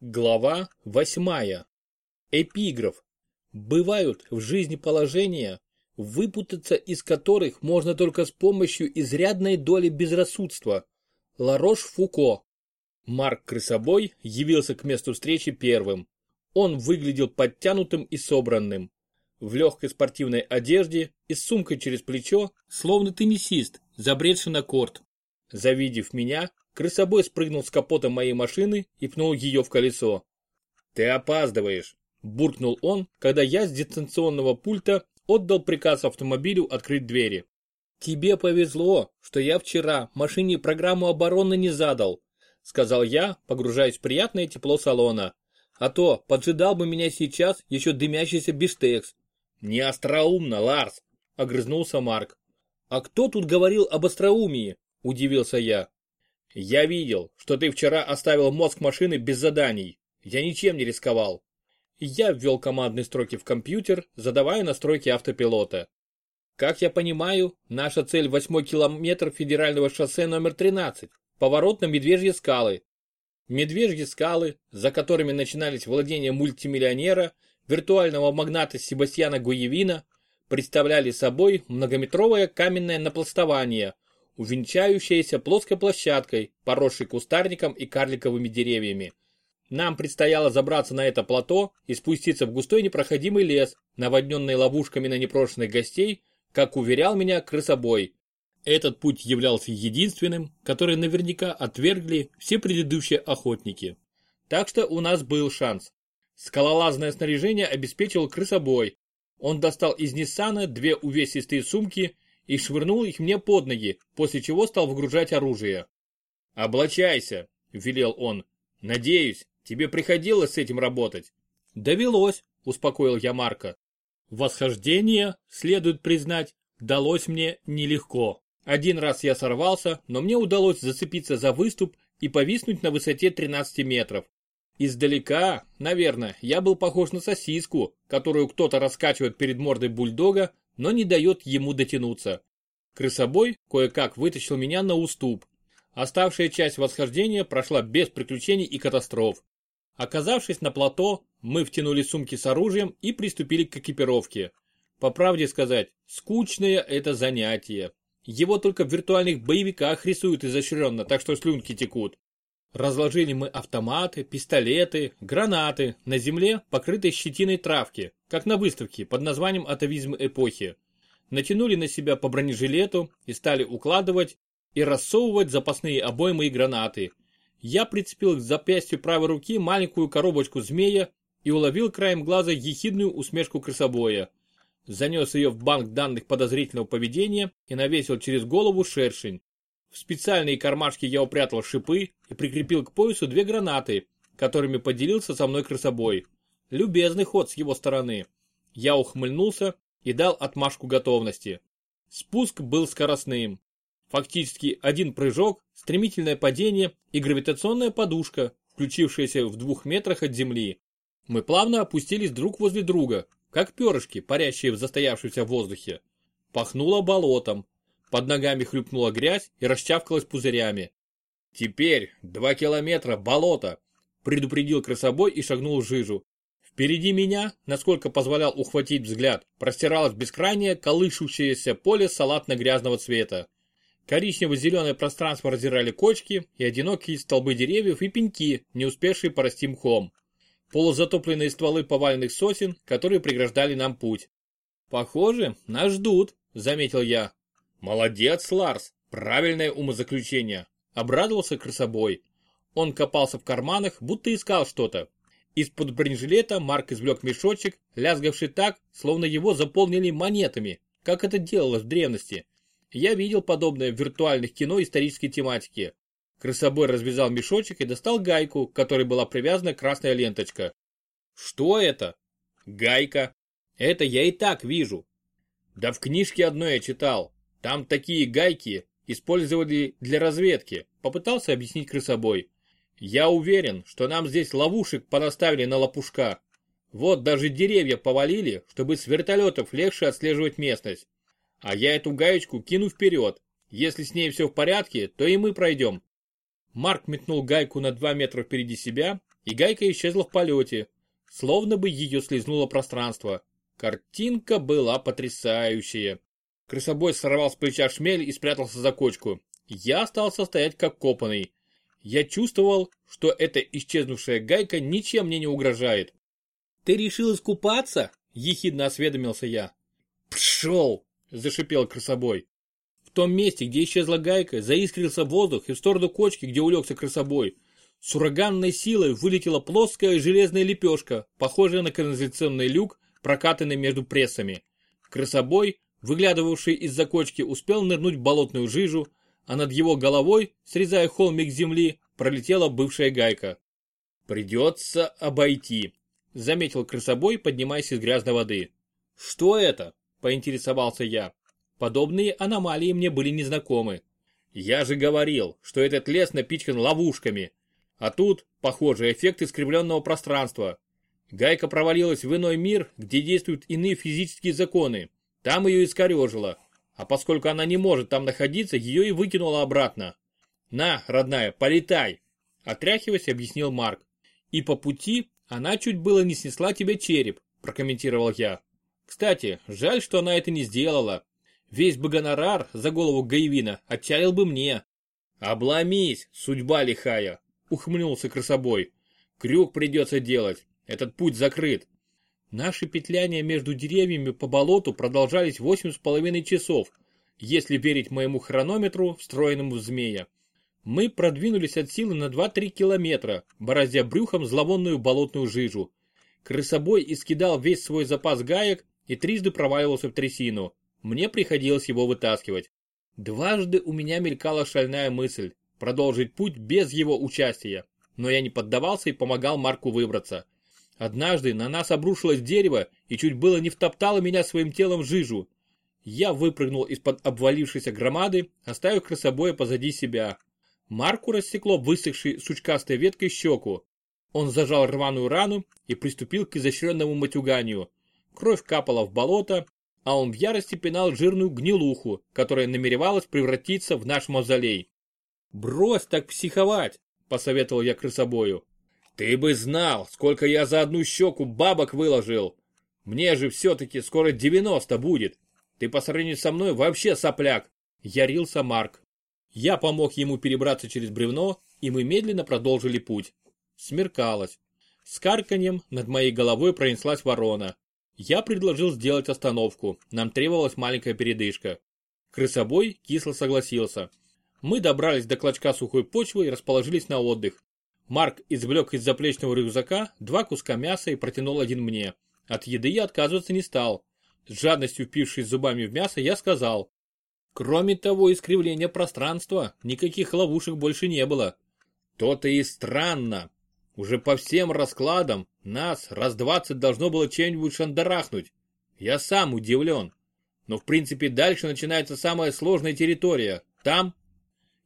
Глава восьмая. Эпиграф. Бывают в жизни положения, выпутаться из которых можно только с помощью изрядной доли безрассудства. Ларош Фуко. Марк Крысобой явился к месту встречи первым. Он выглядел подтянутым и собранным. В легкой спортивной одежде и с сумкой через плечо, словно теннисист, забредший на корт. Завидев меня, Крысобой спрыгнул с капота моей машины и пнул ее в колесо. «Ты опаздываешь», – буркнул он, когда я с дистанционного пульта отдал приказ автомобилю открыть двери. «Тебе повезло, что я вчера машине программу обороны не задал», – сказал я, погружаясь в приятное тепло салона. «А то поджидал бы меня сейчас еще дымящийся биштекс». «Не остроумно, Ларс», – огрызнулся Марк. «А кто тут говорил об остроумии?» – удивился я. Я видел, что ты вчера оставил мозг машины без заданий. Я ничем не рисковал. Я ввел командные строки в компьютер, задавая настройки автопилота. Как я понимаю, наша цель 8 километр федерального шоссе номер 13, поворот на Медвежьи скалы. Медвежьи скалы, за которыми начинались владения мультимиллионера, виртуального магната Себастьяна Гуевина, представляли собой многометровое каменное напластование – увенчающаяся плоской площадкой, поросшей кустарником и карликовыми деревьями. Нам предстояло забраться на это плато и спуститься в густой непроходимый лес, наводненный ловушками на непрошенных гостей, как уверял меня крысобой. Этот путь являлся единственным, который наверняка отвергли все предыдущие охотники. Так что у нас был шанс. Скалолазное снаряжение обеспечил крысобой. Он достал из Ниссана две увесистые сумки и швырнул их мне под ноги, после чего стал выгружать оружие. «Облачайся», — велел он. «Надеюсь, тебе приходилось с этим работать?» «Довелось», — успокоил я Марка. Восхождение, следует признать, далось мне нелегко. Один раз я сорвался, но мне удалось зацепиться за выступ и повиснуть на высоте 13 метров. Издалека, наверное, я был похож на сосиску, которую кто-то раскачивает перед мордой бульдога, но не дает ему дотянуться. Крысобой кое-как вытащил меня на уступ. Оставшая часть восхождения прошла без приключений и катастроф. Оказавшись на плато, мы втянули сумки с оружием и приступили к экипировке. По правде сказать, скучное это занятие. Его только в виртуальных боевиках рисуют изощренно, так что слюнки текут. Разложили мы автоматы, пистолеты, гранаты на земле, покрытой щетиной травки, как на выставке под названием «Атовизм эпохи». Натянули на себя по бронежилету и стали укладывать и рассовывать запасные обоймы и гранаты. Я прицепил к запястью правой руки маленькую коробочку змея и уловил краем глаза ехидную усмешку крысобоя. Занес ее в банк данных подозрительного поведения и навесил через голову шершень. В специальные кармашки я упрятал шипы и прикрепил к поясу две гранаты, которыми поделился со мной крысобой. Любезный ход с его стороны. Я ухмыльнулся и дал отмашку готовности. Спуск был скоростным. Фактически один прыжок, стремительное падение и гравитационная подушка, включившаяся в двух метрах от земли. Мы плавно опустились друг возле друга, как перышки, парящие в застоявшемся воздухе. Пахнуло болотом, под ногами хлюпнула грязь и расчавкалась пузырями. «Теперь два километра болота!» предупредил красобой и шагнул в жижу. Впереди меня, насколько позволял ухватить взгляд, простиралось бескрайнее колышущееся поле салатно-грязного цвета. Коричнево-зеленое пространство раздирали кочки и одинокие столбы деревьев и пеньки, не успевшие порасти мхом. Полузатопленные стволы поваленных сосен, которые преграждали нам путь. «Похоже, нас ждут», — заметил я. «Молодец, Ларс! Правильное умозаключение!» Обрадовался красобой. Он копался в карманах, будто искал что-то. Из-под бронежилета Марк извлек мешочек, лязгавший так, словно его заполнили монетами, как это делалось в древности. Я видел подобное в виртуальных кино исторической тематики. Красобой развязал мешочек и достал гайку, к которой была привязана красная ленточка. Что это? Гайка. Это я и так вижу. Да в книжке одной я читал. Там такие гайки использовали для разведки, попытался объяснить крысобой. Я уверен, что нам здесь ловушек понаставили на лопушка. Вот даже деревья повалили, чтобы с вертолетов легче отслеживать местность. А я эту гаечку кину вперед. Если с ней все в порядке, то и мы пройдем. Марк метнул гайку на 2 метра впереди себя, и гайка исчезла в полете, словно бы ее слезнуло пространство. Картинка была потрясающая. Крысобой сорвал с плеча шмель и спрятался за кочку. Я остался стоять как копанный. Я чувствовал, что эта исчезнувшая гайка ничем мне не угрожает. «Ты решил искупаться?» – ехидно осведомился я. «Пшел!» – зашипел крысобой. В том месте, где исчезла гайка, заискрился воздух и в сторону кочки, где улегся крысобой. С ураганной силой вылетела плоская железная лепешка, похожая на канализационный люк, прокатанный между прессами. Крысобой, выглядывавший из-за кочки, успел нырнуть в болотную жижу, а над его головой, срезая холмик земли, пролетела бывшая гайка. «Придется обойти», — заметил крысобой, поднимаясь из грязной воды. «Что это?» — поинтересовался я. Подобные аномалии мне были незнакомы. Я же говорил, что этот лес напичкан ловушками. А тут, похоже, эффект искривленного пространства. Гайка провалилась в иной мир, где действуют иные физические законы. Там ее искорежило. А поскольку она не может там находиться, ее и выкинуло обратно. На, родная, полетай. Отряхиваясь, объяснил Марк. И по пути она чуть было не снесла тебе череп, прокомментировал я. Кстати, жаль, что она это не сделала. Весь бы гонорар за голову Гаевина отчалил бы мне. Обломись, судьба лихая, ухмыльнулся красобой. Крюк придется делать, этот путь закрыт. Наши петляния между деревьями по болоту продолжались восемь с половиной часов, если верить моему хронометру, встроенному в змея. Мы продвинулись от силы на 2-3 километра, бороздя брюхом зловонную болотную жижу. Крысобой искидал весь свой запас гаек и трижды проваливался в трясину. Мне приходилось его вытаскивать. Дважды у меня мелькала шальная мысль продолжить путь без его участия, но я не поддавался и помогал Марку выбраться. Однажды на нас обрушилось дерево и чуть было не втоптало меня своим телом в жижу. Я выпрыгнул из-под обвалившейся громады, оставив красобоя позади себя. Марку рассекло высохшей сучкастой веткой щеку. Он зажал рваную рану и приступил к изощренному матюганию. Кровь капала в болото, а он в ярости пинал жирную гнилуху, которая намеревалась превратиться в наш мавзолей. «Брось так психовать!» – посоветовал я крысобою. «Ты бы знал, сколько я за одну щеку бабок выложил! Мне же все-таки скоро 90 будет! Ты по сравнению со мной вообще сопляк!» – ярился Марк. Я помог ему перебраться через бревно, и мы медленно продолжили путь. Смеркалось. С карканьем над моей головой пронеслась ворона. Я предложил сделать остановку, нам требовалась маленькая передышка. Крысобой кисло согласился. Мы добрались до клочка сухой почвы и расположились на отдых. Марк извлек из заплечного рюкзака два куска мяса и протянул один мне. От еды я отказываться не стал. С жадностью впившись зубами в мясо, я сказал. Кроме того искривления пространства, никаких ловушек больше не было. То-то и странно. Уже по всем раскладам нас раз двадцать должно было чем-нибудь шандарахнуть. Я сам удивлен. Но в принципе дальше начинается самая сложная территория. Там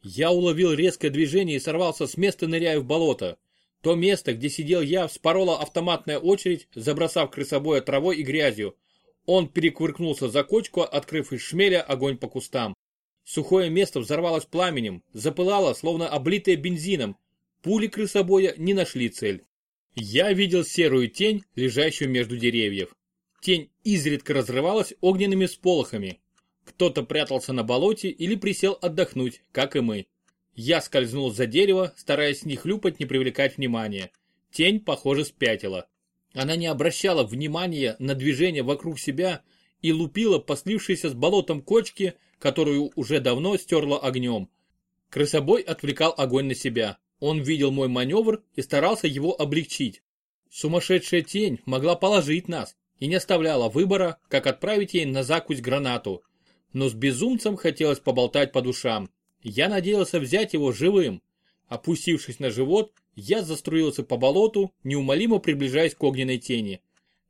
я уловил резкое движение и сорвался с места, ныряя в болото. То место, где сидел я, вспорола автоматная очередь, забросав крысобоя травой и грязью. Он перекувыркнулся за кочку, открыв из шмеля огонь по кустам. Сухое место взорвалось пламенем, запылало, словно облитое бензином. Пули крысобоя не нашли цель. Я видел серую тень, лежащую между деревьев. Тень изредка разрывалась огненными сполохами, кто-то прятался на болоте или присел отдохнуть, как и мы. Я скользнул за дерево, стараясь не хлюпать, не привлекать внимания. Тень, похоже, спятила. Она не обращала внимания на движение вокруг себя и лупила по слившейся с болотом кочке, которую уже давно стерла огнем. Крысобой отвлекал огонь на себя. Он видел мой маневр и старался его облегчить. Сумасшедшая тень могла положить нас и не оставляла выбора, как отправить ей на закусь гранату но с безумцем хотелось поболтать по душам. Я надеялся взять его живым. Опустившись на живот, я заструился по болоту, неумолимо приближаясь к огненной тени.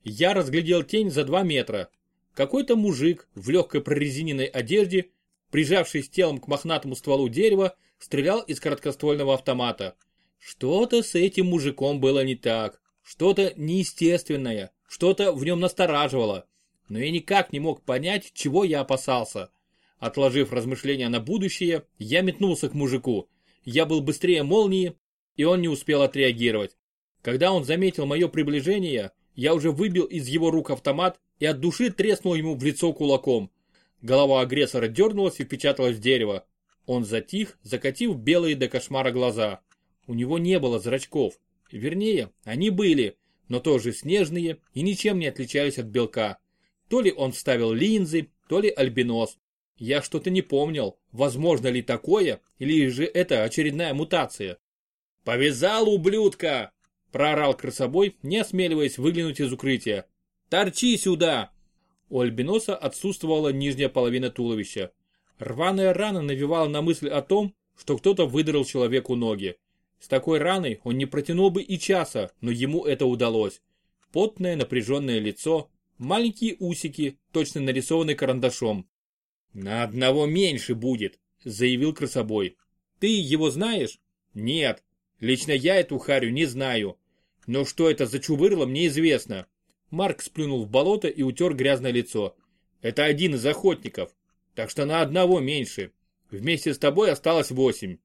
Я разглядел тень за два метра. Какой-то мужик в легкой прорезиненной одежде, прижавшись телом к мохнатому стволу дерева, стрелял из короткоствольного автомата. Что-то с этим мужиком было не так. Что-то неестественное. Что-то в нем настораживало но я никак не мог понять, чего я опасался. Отложив размышления на будущее, я метнулся к мужику. я был быстрее молнии, и он не успел отреагировать. Когда он заметил мое приближение, я уже выбил из его рук автомат и от души треснул ему в лицо кулаком. Голова агрессора дернулась и впечаталась в дерево. Он затих, закатив белые до кошмара глаза. У него не было зрачков. Вернее, они были, но тоже снежные и ничем не отличались от белка. То ли он вставил линзы, то ли альбинос. Я что-то не помнил, возможно ли такое, или же это очередная мутация. «Повязал, ублюдка!» – проорал красобой, не осмеливаясь выглянуть из укрытия. «Торчи сюда!» У альбиноса отсутствовала нижняя половина туловища. Рваная рана навевала на мысль о том, что кто-то выдрал человеку ноги. С такой раной он не протянул бы и часа, но ему это удалось. Потное напряженное лицо, маленькие усики, точно нарисованные карандашом. «На одного меньше будет», — заявил красобой. «Ты его знаешь?» «Нет. Лично я эту харю не знаю. Но что это за чувырло, мне известно». Марк сплюнул в болото и утер грязное лицо. «Это один из охотников. Так что на одного меньше. Вместе с тобой осталось восемь».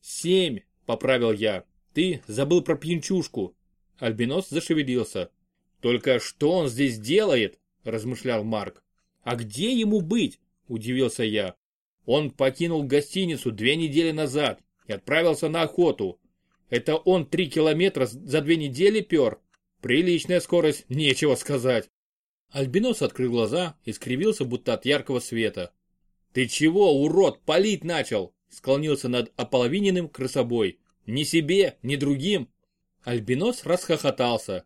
«Семь», поправил я. Ты забыл про пьянчушку. Альбинос зашевелился. Только что он здесь делает? размышлял Марк. А где ему быть? удивился я. Он покинул гостиницу две недели назад и отправился на охоту. Это он три километра за две недели пер? Приличная скорость, нечего сказать. Альбинос открыл глаза и скривился, будто от яркого света. «Ты чего, урод, палить начал?» склонился над ополовиненным крысобой. «Ни себе, ни другим!» Альбинос расхохотался.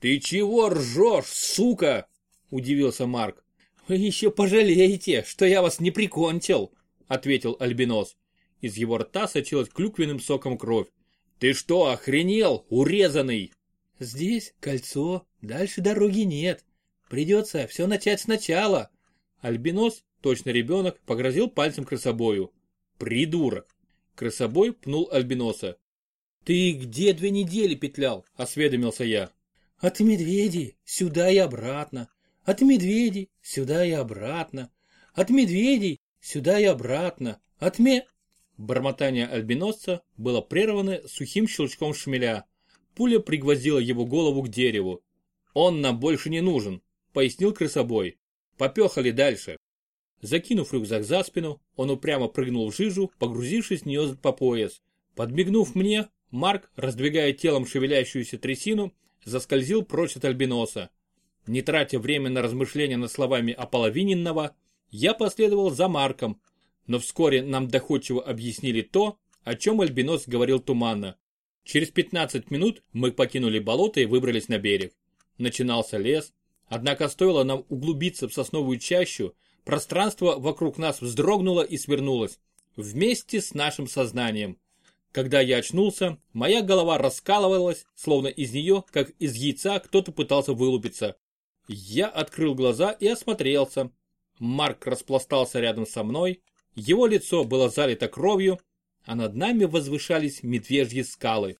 «Ты чего ржешь, сука?» – удивился Марк. «Вы еще пожалеете, что я вас не прикончил!» – ответил Альбинос. Из его рта сочилась клюквенным соком кровь. «Ты что, охренел, урезанный?» «Здесь кольцо, дальше дороги нет. Придется все начать сначала». Альбинос, точно ребенок, погрозил пальцем красобою. Придурок. Красобой пнул Альбиноса. «Ты где две недели петлял?» – осведомился я. «От медведей сюда и обратно. От медведей сюда и обратно. От медведей сюда и обратно. От ме...» Бормотание альбиносца было прервано сухим щелчком шмеля. Пуля пригвоздила его голову к дереву. «Он нам больше не нужен», — пояснил крысобой. «Попехали дальше». Закинув рюкзак за спину, он упрямо прыгнул в жижу, погрузившись в нее по пояс. Подмигнув мне, Марк, раздвигая телом шевелящуюся трясину, заскользил прочь от альбиноса. Не тратя время на размышления над словами ополовиненного, я последовал за Марком, но вскоре нам доходчиво объяснили то, о чем альбинос говорил туманно. Через 15 минут мы покинули болото и выбрались на берег. Начинался лес, однако стоило нам углубиться в сосновую чащу, Пространство вокруг нас вздрогнуло и свернулось. Вместе с нашим сознанием. Когда я очнулся, моя голова раскалывалась, словно из нее, как из яйца, кто-то пытался вылупиться. Я открыл глаза и осмотрелся. Марк распластался рядом со мной, его лицо было залито кровью, а над нами возвышались медвежьи скалы.